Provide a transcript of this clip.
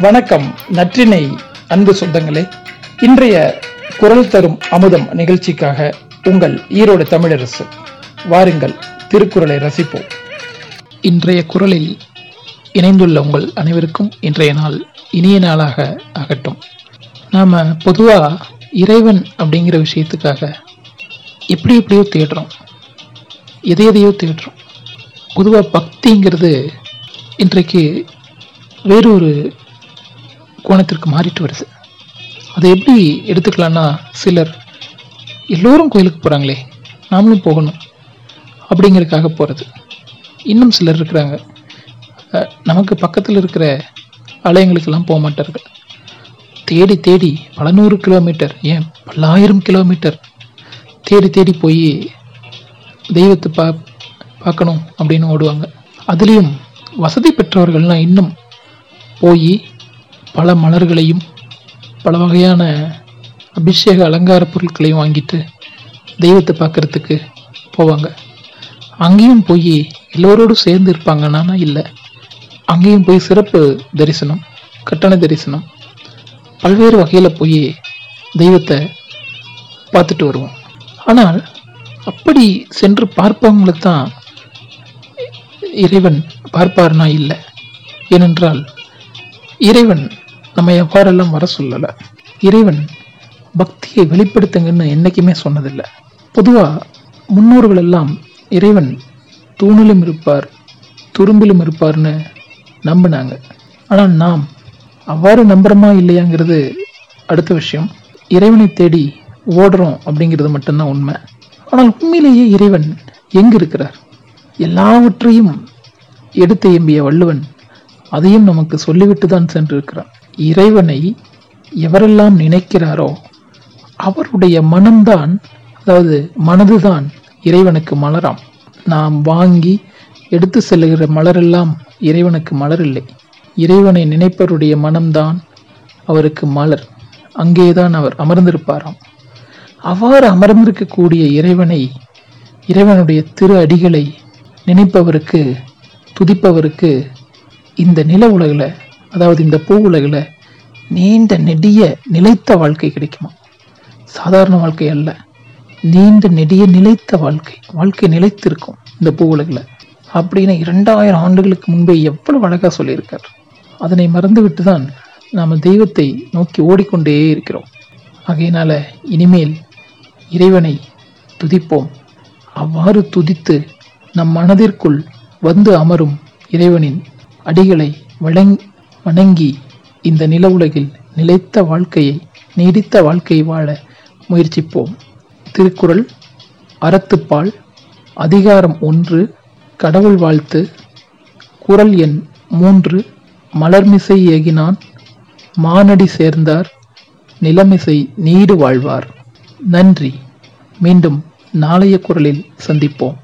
வணக்கம் நற்றினை அன்பு சொந்தங்களே. இன்றைய குரல் தரும் அமுதம் நிகழ்ச்சிக்காக உங்கள் ஈரோடு தமிழரசு. வாருங்கள் திருக்குறளை ரசிப்போம். இன்றைய குரலில் இணைந்துள்ள உங்கள் அனைவருக்கும் இன்றைய நாள் இனிய நாளாக ஆகட்டும். நாம் பொதுவாக இறைவன் அப்படிங்கிற விஷயத்துக்காக எப்படி எப்படியோ தேடுறோம். எதை எதையோ தேடுறோம். பொதுவாக பக்திங்கிறது இன்றைக்கு வேறொரு கோணத்திற்கு மாறிட்டு வருது. அதை எப்படி எடுத்துக்கலான்னா சிலர் எல்லோரும் கோயிலுக்கு போகிறாங்களே நாமளும் போகணும் அப்படிங்கிறதுக்காக போகிறது இன்னும் சிலர் இருக்கிறாங்க. நமக்கு பக்கத்தில் இருக்கிற ஆலயங்களுக்கெல்லாம் போக மாட்டார்கள். தேடி தேடி பல நூறு கிலோமீட்டர் ஏன் பல்லாயிரம் கிலோமீட்டர் தேடி தேடி போய் தெய்வத்தை பா பார்க்கணும் அப்படின்னு ஓடுவாங்க. அதுலேயும் வசதி பெற்றவர்கள்லாம் இன்னும் போய் பல மலர்களையும் பல வகையான அபிஷேக அலங்கார பொருட்களையும் வாங்கிட்டு தெய்வத்தை பார்க்கறதுக்கு போவாங்க. அங்கேயும் போய் எல்லோரோடும் சேர்ந்து இருப்பாங்கன்னா இல்லை. அங்கேயும் போய் சிறப்பு தரிசனம் கட்டண தரிசனம் பல்வேறு வகையில் போய் தெய்வத்தை பார்த்துட்டு வருவோம். ஆனால் அப்படி சென்று பார்ப்பவங்களுக்கு தான் இறைவன் பார்ப்பார்னா இல்லை. ஏனென்றால் இறைவன் நம்ம எவ்வாறெல்லாம் வர சொல்லலை? இறைவன் பக்தியை வெளிப்படுத்துங்கன்னு என்றைக்குமே சொன்னதில்லை. பொதுவாக முன்னோர்கள் எல்லாம் இறைவன் தூணிலும் இருப்பார் துரும்பிலும் இருப்பார்னு நம்பினாங்க. ஆனால் நாம் அவ்வாறு நம்புகிறோமா இல்லையாங்கிறது அடுத்த விஷயம். இறைவனை தேடி ஓடுறோம் அப்படிங்கிறது மட்டும்தான் உண்மை. ஆனால் உண்மையிலேயே இறைவன் எங்கு இருக்கிறார் எல்லாவற்றையும் எடுத்து எம்பிய வள்ளுவன் அதையும் நமக்கு சொல்லிவிட்டு தான் சென்றிருக்கிறான். இறைவனை எவரெல்லாம் நினைக்கிறாரோ அவருடைய மனம்தான் அதாவது மனதுதான் இறைவனுக்கு மலராம். நாம் வாங்கி எடுத்து செல்லுகிற மலரெல்லாம் இறைவனுக்கு மலர் இல்லை இறைவனை நினைப்பவருடைய மனம்தான் அவருக்கு மலர். அங்கேதான் அவர் அமர்ந்திருப்பாராம். அவ்வாறு அமர்ந்திருக்கக்கூடிய இறைவனை இறைவனுடைய திரு அடிகளை நினைப்பவருக்கு துதிப்பவருக்கு இந்த நில உலகில் அதாவது இந்த பூ உலகில் நீண்ட நெடிய நிலைத்த வாழ்க்கை கிடைக்குமா? சாதாரண வாழ்க்கை அல்ல. நீண்ட நெடிய நிலைத்த வாழ்க்கை. வாழ்க்கை நிலைத்திருக்கும் இந்த பூ உலகில். அப்படின்னு இரண்டாயிரம் ஆண்டுகளுக்கு முன்பே எவ்வளவு அழகாக சொல்லியிருக்கார். அதனை மறந்துவிட்டு தான் நாம் தெய்வத்தை நோக்கி ஓடிக்கொண்டே இருக்கிறோம். ஆகையினால இனிமேல் இறைவனை துதிப்போம். அவ்வாறு துதித்து நம் மனதிற்குள் வந்து அமரும் இறைவனின் அடிகளை வணங்கி இந்த நில உலகில் நிலைத்த வாழ்க்கையை நீடித்த வாழ்க்கையை வாழ முயற்சிப்போம். திருக்குறள் அறத்துப்பால் அதிகாரம் ஒன்று கடவுள் வாழ்த்து. குறள் எண் மூன்று மலர்மிசை ஏகினான் மானடி சேர்ந்தார் நிலமிசை நீடு வாழ்வார். நன்றி. மீண்டும் நாளைய குரலில் சந்திப்போம்.